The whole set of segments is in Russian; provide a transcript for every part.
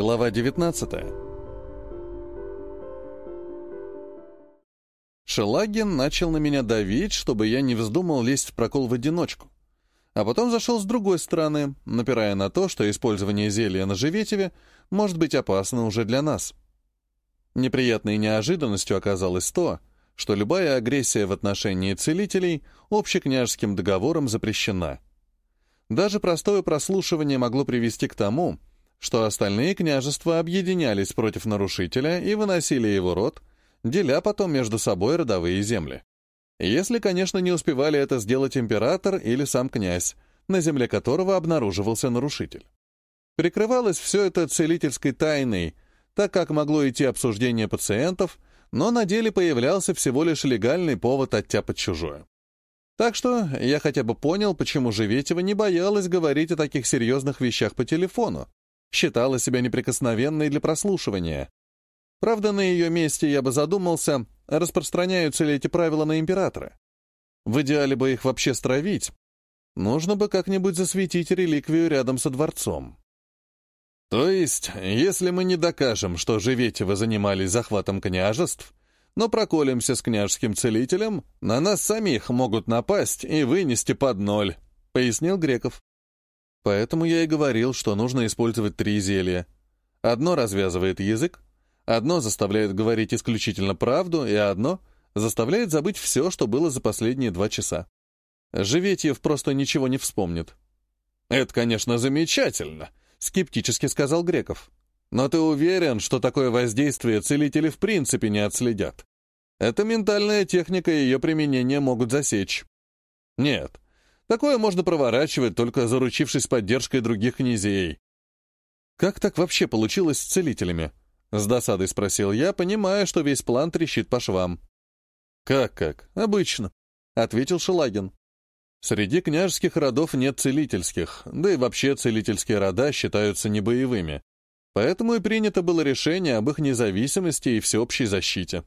Глава 19 Шелагин начал на меня давить, чтобы я не вздумал лезть в прокол в одиночку. А потом зашел с другой стороны, напирая на то, что использование зелья на Живетеве может быть опасно уже для нас. Неприятной неожиданностью оказалось то, что любая агрессия в отношении целителей общекняжеским договором запрещена. Даже простое прослушивание могло привести к тому, что остальные княжества объединялись против нарушителя и выносили его род, деля потом между собой родовые земли. Если, конечно, не успевали это сделать император или сам князь, на земле которого обнаруживался нарушитель. Прикрывалось все это целительской тайной, так как могло идти обсуждение пациентов, но на деле появлялся всего лишь легальный повод оттяпать чужое. Так что я хотя бы понял, почему Живетева не боялась говорить о таких серьезных вещах по телефону, считала себя неприкосновенной для прослушивания. Правда, на ее месте я бы задумался, распространяются ли эти правила на императора. В идеале бы их вообще стравить. Нужно бы как-нибудь засветить реликвию рядом со дворцом. То есть, если мы не докажем, что Живетевы занимались захватом княжеств, но проколемся с княжеским целителем, на нас самих могут напасть и вынести под ноль, — пояснил Греков. Поэтому я и говорил, что нужно использовать три зелья. Одно развязывает язык, одно заставляет говорить исключительно правду, и одно заставляет забыть все, что было за последние два часа. Живетьев просто ничего не вспомнит. «Это, конечно, замечательно», — скептически сказал Греков. «Но ты уверен, что такое воздействие целители в принципе не отследят? Эта ментальная техника и ее применение могут засечь». «Нет, Такое можно проворачивать, только заручившись поддержкой других князей. «Как так вообще получилось с целителями?» — с досадой спросил я, понимая, что весь план трещит по швам. «Как-как? Обычно», — ответил Шелагин. «Среди княжеских родов нет целительских, да и вообще целительские рода считаются небоевыми. Поэтому и принято было решение об их независимости и всеобщей защите.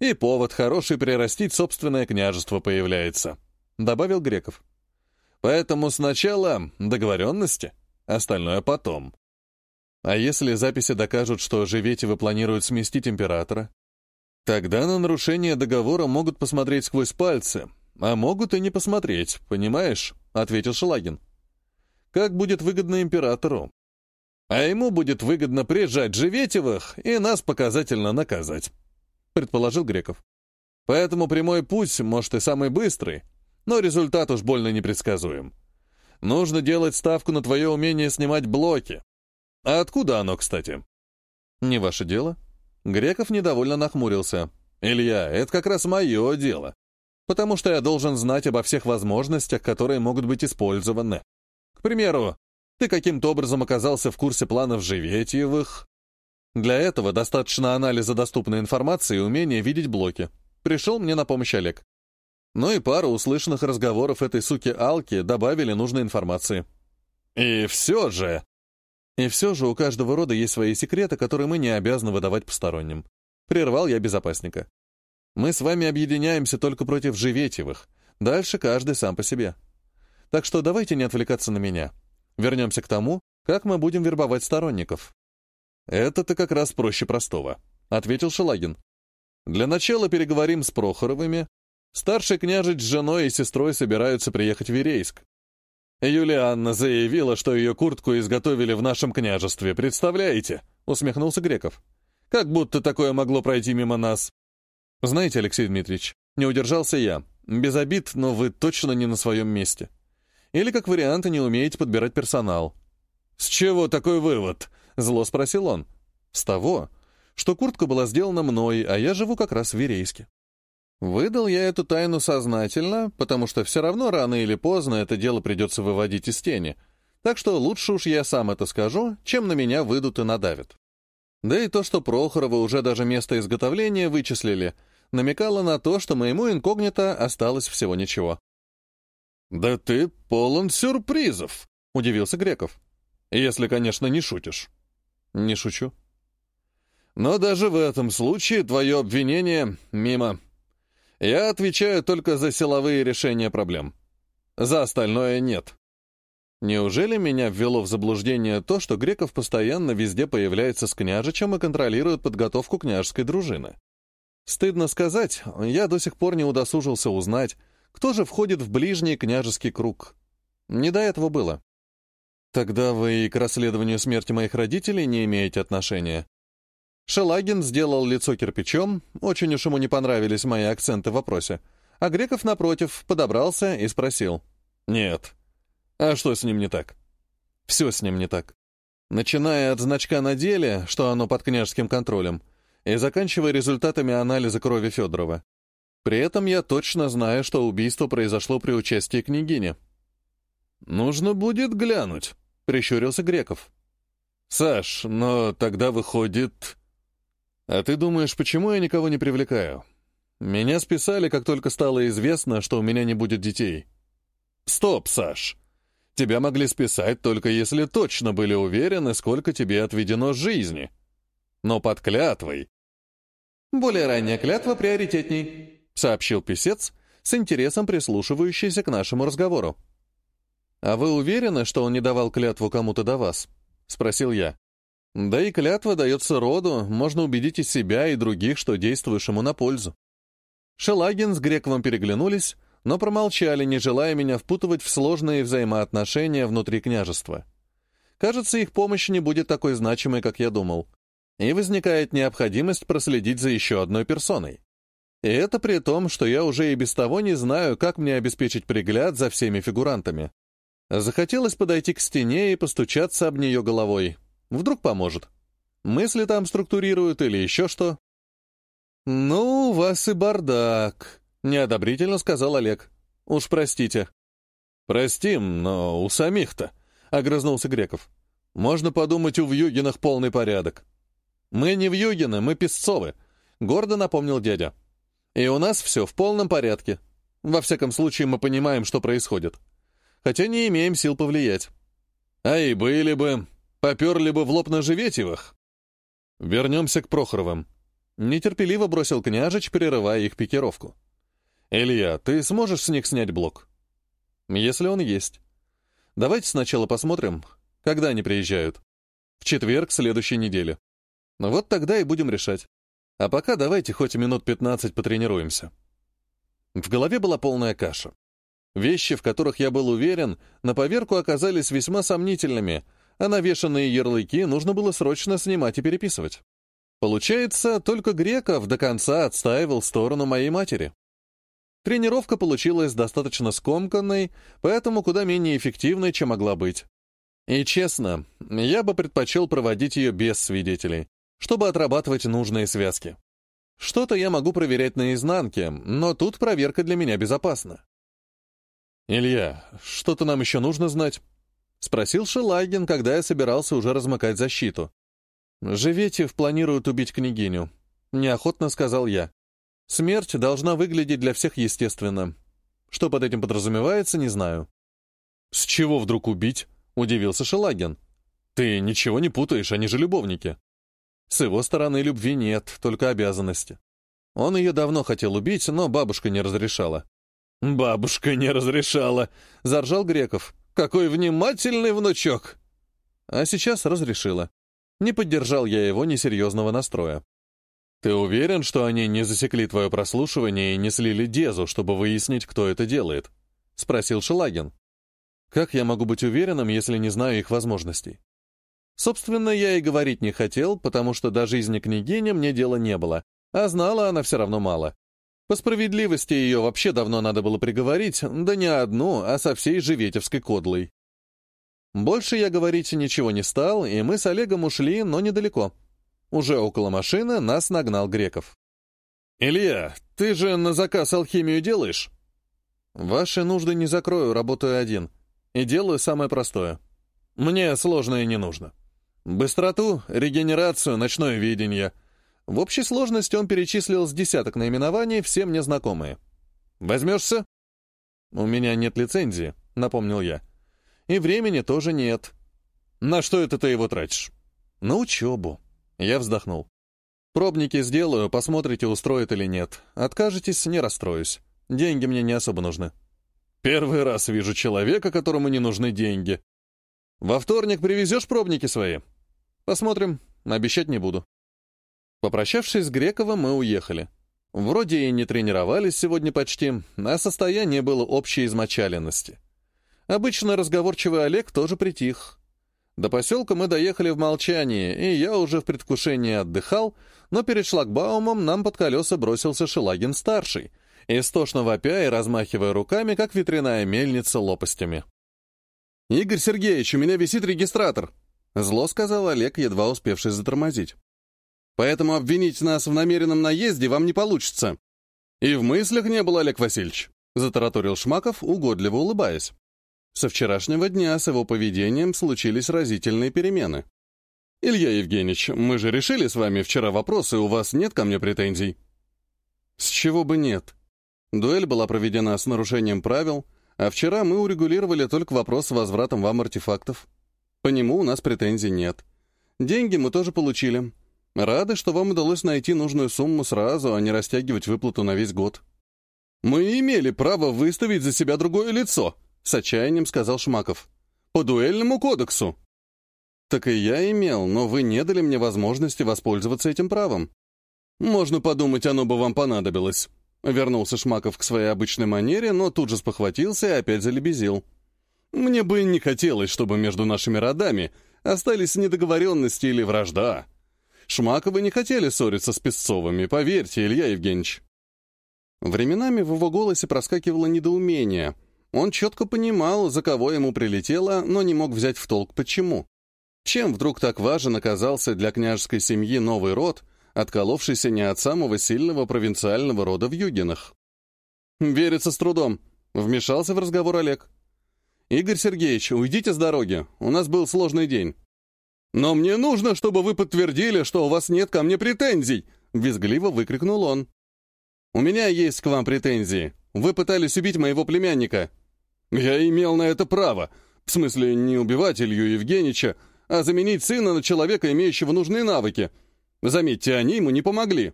И повод хороший прирастить собственное княжество появляется», — добавил Греков. Поэтому сначала договоренности, остальное потом. А если записи докажут, что Живетевы планируют сместить императора? Тогда на нарушение договора могут посмотреть сквозь пальцы, а могут и не посмотреть, понимаешь? — ответил Шелагин. Как будет выгодно императору? А ему будет выгодно прижать Живетевых и нас показательно наказать, — предположил Греков. Поэтому прямой путь, может, и самый быстрый, но результат уж больно непредсказуем. Нужно делать ставку на твое умение снимать блоки. А откуда оно, кстати? Не ваше дело. Греков недовольно нахмурился. Илья, это как раз мое дело. Потому что я должен знать обо всех возможностях, которые могут быть использованы. К примеру, ты каким-то образом оказался в курсе планов Живетьевых. Для этого достаточно анализа доступной информации и умения видеть блоки. Пришел мне на помощь Олег. Ну и пару услышанных разговоров этой суки Алки добавили нужной информации. И все же... И все же у каждого рода есть свои секреты, которые мы не обязаны выдавать посторонним. Прервал я безопасника. Мы с вами объединяемся только против Живетьевых. Дальше каждый сам по себе. Так что давайте не отвлекаться на меня. Вернемся к тому, как мы будем вербовать сторонников. Это-то как раз проще простого, — ответил Шелагин. Для начала переговорим с Прохоровыми, Старший княжич с женой и сестрой собираются приехать в Верейск. Юлианна заявила, что ее куртку изготовили в нашем княжестве, представляете? Усмехнулся Греков. Как будто такое могло пройти мимо нас. Знаете, Алексей Дмитриевич, не удержался я. Без обид, но вы точно не на своем месте. Или, как вариант, не умеете подбирать персонал. «С чего такой вывод?» — зло спросил он. «С того, что куртка была сделана мной, а я живу как раз в Верейске. Выдал я эту тайну сознательно, потому что все равно рано или поздно это дело придется выводить из тени. Так что лучше уж я сам это скажу, чем на меня выйдут и надавят. Да и то, что Прохорова уже даже место изготовления вычислили, намекало на то, что моему инкогнито осталось всего ничего. «Да ты полон сюрпризов», — удивился Греков. «Если, конечно, не шутишь». «Не шучу». «Но даже в этом случае твое обвинение мимо», я отвечаю только за силовые решения проблем. За остальное нет. Неужели меня ввело в заблуждение то, что Греков постоянно везде появляется с княжичем и контролирует подготовку княжеской дружины? Стыдно сказать, я до сих пор не удосужился узнать, кто же входит в ближний княжеский круг. Не до этого было. Тогда вы и к расследованию смерти моих родителей не имеете отношения. Шелагин сделал лицо кирпичом, очень уж ему не понравились мои акценты в вопросе, а Греков, напротив, подобрался и спросил. «Нет. А что с ним не так?» «Все с ним не так. Начиная от значка на деле, что оно под княжеским контролем, и заканчивая результатами анализа крови Федорова. При этом я точно знаю, что убийство произошло при участии княгини». «Нужно будет глянуть», — прищурился Греков. «Саш, но тогда выходит...» «А ты думаешь, почему я никого не привлекаю? Меня списали, как только стало известно, что у меня не будет детей». «Стоп, Саш! Тебя могли списать только если точно были уверены, сколько тебе отведено жизни. Но под клятвой...» «Более ранняя клятва приоритетней», — сообщил писец, с интересом прислушивающийся к нашему разговору. «А вы уверены, что он не давал клятву кому-то до вас?» — спросил я. Да и клятва дается роду, можно убедить и себя, и других, что действуешь ему на пользу. Шелагин с Грековым переглянулись, но промолчали, не желая меня впутывать в сложные взаимоотношения внутри княжества. Кажется, их помощь не будет такой значимой, как я думал. И возникает необходимость проследить за еще одной персоной. И это при том, что я уже и без того не знаю, как мне обеспечить пригляд за всеми фигурантами. Захотелось подойти к стене и постучаться об нее головой. Вдруг поможет. Мысли там структурируют или еще что. «Ну, у вас и бардак», — неодобрительно сказал Олег. «Уж простите». «Простим, но у самих-то», — огрызнулся Греков. «Можно подумать, у Вьюгинах полный порядок». «Мы не Вьюгины, мы Песцовы», — гордо напомнил дядя. «И у нас все в полном порядке. Во всяком случае, мы понимаем, что происходит. Хотя не имеем сил повлиять». «А и были бы», Поперли бы в лоб на Живетьевых. Вернемся к Прохоровым. Нетерпеливо бросил княжич, прерывая их пикировку. «Илья, ты сможешь с них снять блок?» «Если он есть. Давайте сначала посмотрим, когда они приезжают. В четверг следующей недели. Вот тогда и будем решать. А пока давайте хоть минут 15 потренируемся». В голове была полная каша. Вещи, в которых я был уверен, на поверку оказались весьма сомнительными — а навешанные ярлыки нужно было срочно снимать и переписывать. Получается, только Греков до конца отстаивал сторону моей матери. Тренировка получилась достаточно скомканной, поэтому куда менее эффективной, чем могла быть. И честно, я бы предпочел проводить ее без свидетелей, чтобы отрабатывать нужные связки. Что-то я могу проверять наизнанке, но тут проверка для меня безопасна. «Илья, что-то нам еще нужно знать?» — спросил Шелагин, когда я собирался уже размыкать защиту. «Живетев планирует убить княгиню», — неохотно сказал я. «Смерть должна выглядеть для всех естественно. Что под этим подразумевается, не знаю». «С чего вдруг убить?» — удивился Шелагин. «Ты ничего не путаешь, они же любовники». С его стороны любви нет, только обязанности. Он ее давно хотел убить, но бабушка не разрешала. «Бабушка не разрешала!» — заржал Греков. Какой внимательный внучок!» А сейчас разрешила. Не поддержал я его несерьезного настроя. «Ты уверен, что они не засекли твое прослушивание и не слили Дезу, чтобы выяснить, кто это делает?» — спросил Шелагин. «Как я могу быть уверенным, если не знаю их возможностей?» Собственно, я и говорить не хотел, потому что до жизни княгини мне дела не было, а знала она все равно мало. По справедливости ее вообще давно надо было приговорить, да не одну, а со всей Живетевской кодлой. Больше я говорить ничего не стал, и мы с Олегом ушли, но недалеко. Уже около машины нас нагнал Греков. «Илья, ты же на заказ алхимию делаешь?» «Ваши нужды не закрою, работаю один. И делаю самое простое. Мне сложное не нужно. Быстроту, регенерацию, ночное видение — в общей сложности он перечислил с десяток наименований, все мне знакомые. «Возьмешься?» «У меня нет лицензии», — напомнил я. «И времени тоже нет». «На что это ты его тратишь?» «На учебу». Я вздохнул. «Пробники сделаю, посмотрите, устроит или нет. Откажетесь, не расстроюсь. Деньги мне не особо нужны». «Первый раз вижу человека, которому не нужны деньги», Во вторник привезешь пробники свои? Посмотрим, обещать не буду. Попрощавшись с Грековым, мы уехали. Вроде и не тренировались сегодня почти, а состояние было общей измочаленности. Обычно разговорчивый Олег тоже притих. До поселка мы доехали в молчании, и я уже в предвкушении отдыхал, но перед шлагбаумом нам под колеса бросился Шелагин-старший, истошно вопя и размахивая руками, как ветряная мельница лопастями. «Игорь Сергеевич, у меня висит регистратор!» Зло сказал Олег, едва успевший затормозить. «Поэтому обвинить нас в намеренном наезде вам не получится». «И в мыслях не было, Олег Васильевич», — затараторил Шмаков, угодливо улыбаясь. Со вчерашнего дня с его поведением случились разительные перемены. «Илья Евгеньевич, мы же решили с вами вчера вопросы, у вас нет ко мне претензий?» «С чего бы нет?» Дуэль была проведена с нарушением правил, а вчера мы урегулировали только вопрос с возвратом вам артефактов. По нему у нас претензий нет. Деньги мы тоже получили. Рады, что вам удалось найти нужную сумму сразу, а не растягивать выплату на весь год. Мы имели право выставить за себя другое лицо, с отчаянием сказал Шмаков. По дуэльному кодексу. Так и я имел, но вы не дали мне возможности воспользоваться этим правом. Можно подумать, оно бы вам понадобилось. Вернулся Шмаков к своей обычной манере, но тут же спохватился и опять залебезил. Мне бы не хотелось, чтобы между нашими родами остались недоговоренности или вражда. Шмаковы не хотели ссориться с Песцовыми, поверьте, Илья Евгеньевич. Временами в его голосе проскакивало недоумение. Он четко понимал, за кого ему прилетело, но не мог взять в толк почему. Чем вдруг так важен оказался для княжеской семьи новый род, отколовшийся не от самого сильного провинциального рода в Югинах? «Верится с трудом», — вмешался в разговор Олег. «Игорь Сергеевич, уйдите с дороги. У нас был сложный день». «Но мне нужно, чтобы вы подтвердили, что у вас нет ко мне претензий!» — визгливо выкрикнул он. «У меня есть к вам претензии. Вы пытались убить моего племянника». «Я имел на это право. В смысле, не убивать Илью Евгеньевича, а заменить сына на человека, имеющего нужные навыки. Заметьте, они ему не помогли.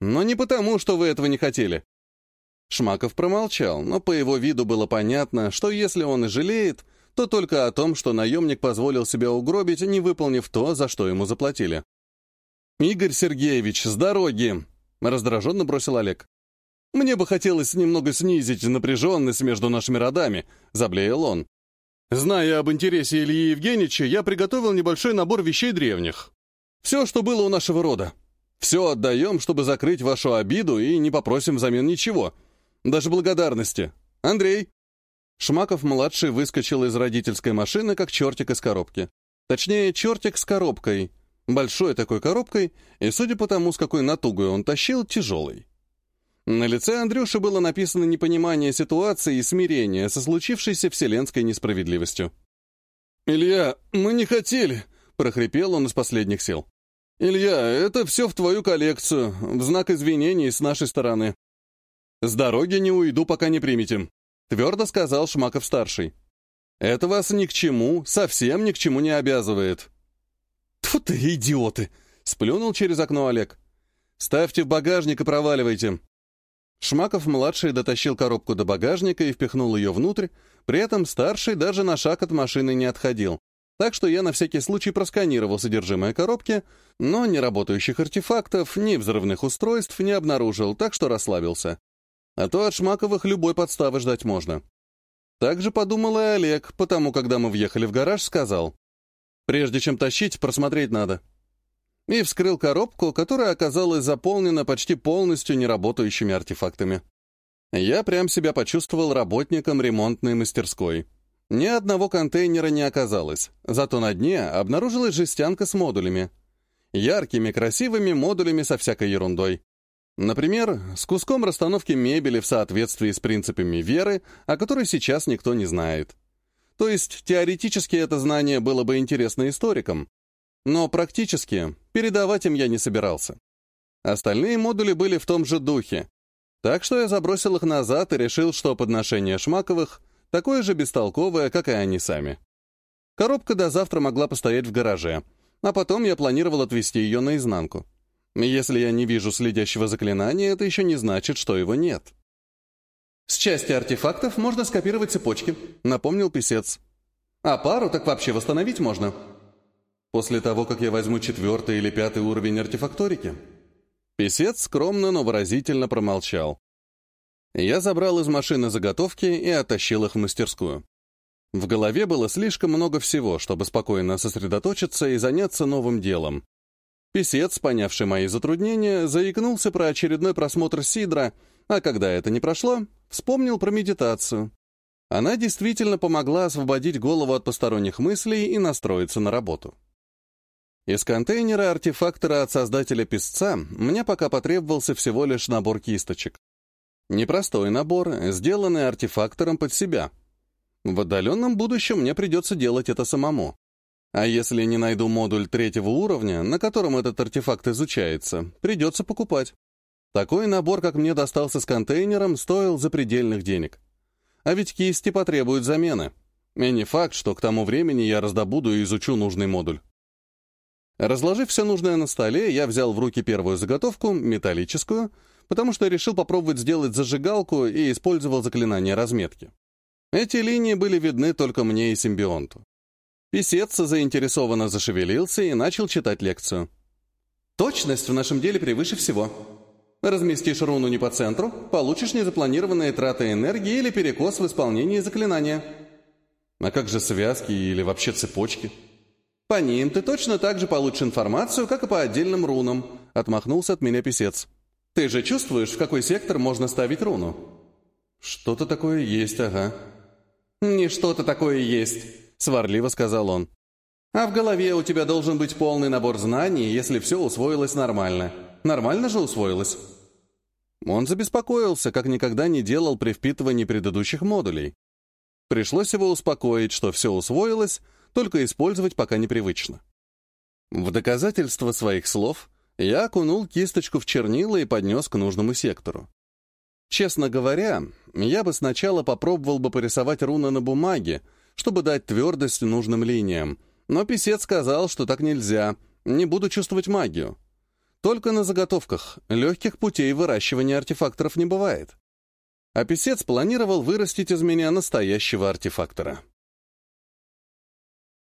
Но не потому, что вы этого не хотели. Шмаков промолчал, но по его виду было понятно, что если он и жалеет, то только о том, что наемник позволил себя угробить, не выполнив то, за что ему заплатили. «Игорь Сергеевич, с дороги!» — раздраженно бросил Олег. «Мне бы хотелось немного снизить напряженность между нашими родами», — заблеял он. «Зная об интересе Ильи Евгеньевича, я приготовил небольшой набор вещей древних. Все, что было у нашего рода. Все отдаем, чтобы закрыть вашу обиду, и не попросим взамен ничего. Даже благодарности. Андрей!» Шмаков-младший выскочил из родительской машины, как чертик из коробки. Точнее, чертик с коробкой. Большой такой коробкой, и, судя по тому, с какой натугой он тащил, тяжелый. На лице Андрюши было написано непонимание ситуации и смирение со случившейся вселенской несправедливостью. «Илья, мы не хотели!» — прохрипел он из последних сил. «Илья, это все в твою коллекцию, в знак извинений с нашей стороны. «С дороги не уйду, пока не примете», — твердо сказал Шмаков-старший. «Это вас ни к чему, совсем ни к чему не обязывает». «Тьфу ты, идиоты!» — сплюнул через окно Олег. «Ставьте в багажник и проваливайте». Шмаков-младший дотащил коробку до багажника и впихнул ее внутрь, при этом старший даже на шаг от машины не отходил. Так что я на всякий случай просканировал содержимое коробки, но ни работающих артефактов, ни взрывных устройств не обнаружил, так что расслабился. А то от Шмаковых любой подставы ждать можно. Так же подумал и Олег, потому когда мы въехали в гараж, сказал, «Прежде чем тащить, просмотреть надо». И вскрыл коробку, которая оказалась заполнена почти полностью неработающими артефактами. Я прям себя почувствовал работником ремонтной мастерской. Ни одного контейнера не оказалось, зато на дне обнаружилась жестянка с модулями. Яркими, красивыми модулями со всякой ерундой. Например, с куском расстановки мебели в соответствии с принципами веры, о которой сейчас никто не знает. То есть, теоретически это знание было бы интересно историкам, но практически передавать им я не собирался. Остальные модули были в том же духе, так что я забросил их назад и решил, что подношение Шмаковых такое же бестолковое, как и они сами. Коробка до завтра могла постоять в гараже, а потом я планировал отвезти ее наизнанку. Если я не вижу следящего заклинания, это еще не значит, что его нет. «С части артефактов можно скопировать цепочки», — напомнил писец. А пару так вообще восстановить можно. После того, как я возьму четвертый или пятый уровень артефакторики? Песец скромно, но выразительно промолчал. Я забрал из машины заготовки и оттащил их в мастерскую. В голове было слишком много всего, чтобы спокойно сосредоточиться и заняться новым делом. Песец, понявший мои затруднения, заикнулся про очередной просмотр Сидра, а когда это не прошло, вспомнил про медитацию. Она действительно помогла освободить голову от посторонних мыслей и настроиться на работу. Из контейнера артефактора от создателя песца мне пока потребовался всего лишь набор кисточек. Непростой набор, сделанный артефактором под себя. В отдаленном будущем мне придется делать это самому. А если не найду модуль третьего уровня, на котором этот артефакт изучается, придется покупать. Такой набор, как мне достался с контейнером, стоил запредельных денег. А ведь кисти потребуют замены. И не факт, что к тому времени я раздобуду и изучу нужный модуль. Разложив все нужное на столе, я взял в руки первую заготовку, металлическую, потому что решил попробовать сделать зажигалку и использовал заклинание разметки. Эти линии были видны только мне и симбионту. Песец заинтересованно зашевелился и начал читать лекцию. «Точность в нашем деле превыше всего. Разместишь руну не по центру, получишь незапланированные траты энергии или перекос в исполнении заклинания». «А как же связки или вообще цепочки?» «По ним ты точно так же получишь информацию, как и по отдельным рунам», — отмахнулся от меня писец. Ты же чувствуешь, в какой сектор можно ставить руну? Что-то такое есть, ага. Не что-то такое есть, сварливо сказал он. А в голове у тебя должен быть полный набор знаний, если все усвоилось нормально. Нормально же усвоилось? Он забеспокоился, как никогда не делал при впитывании предыдущих модулей. Пришлось его успокоить, что все усвоилось, только использовать пока непривычно. В доказательство своих слов я окунул кисточку в чернила и поднес к нужному сектору. Честно говоря, я бы сначала попробовал бы порисовать руны на бумаге, чтобы дать твердость нужным линиям, но писец сказал, что так нельзя, не буду чувствовать магию. Только на заготовках, легких путей выращивания артефакторов не бывает. А писец планировал вырастить из меня настоящего артефактора.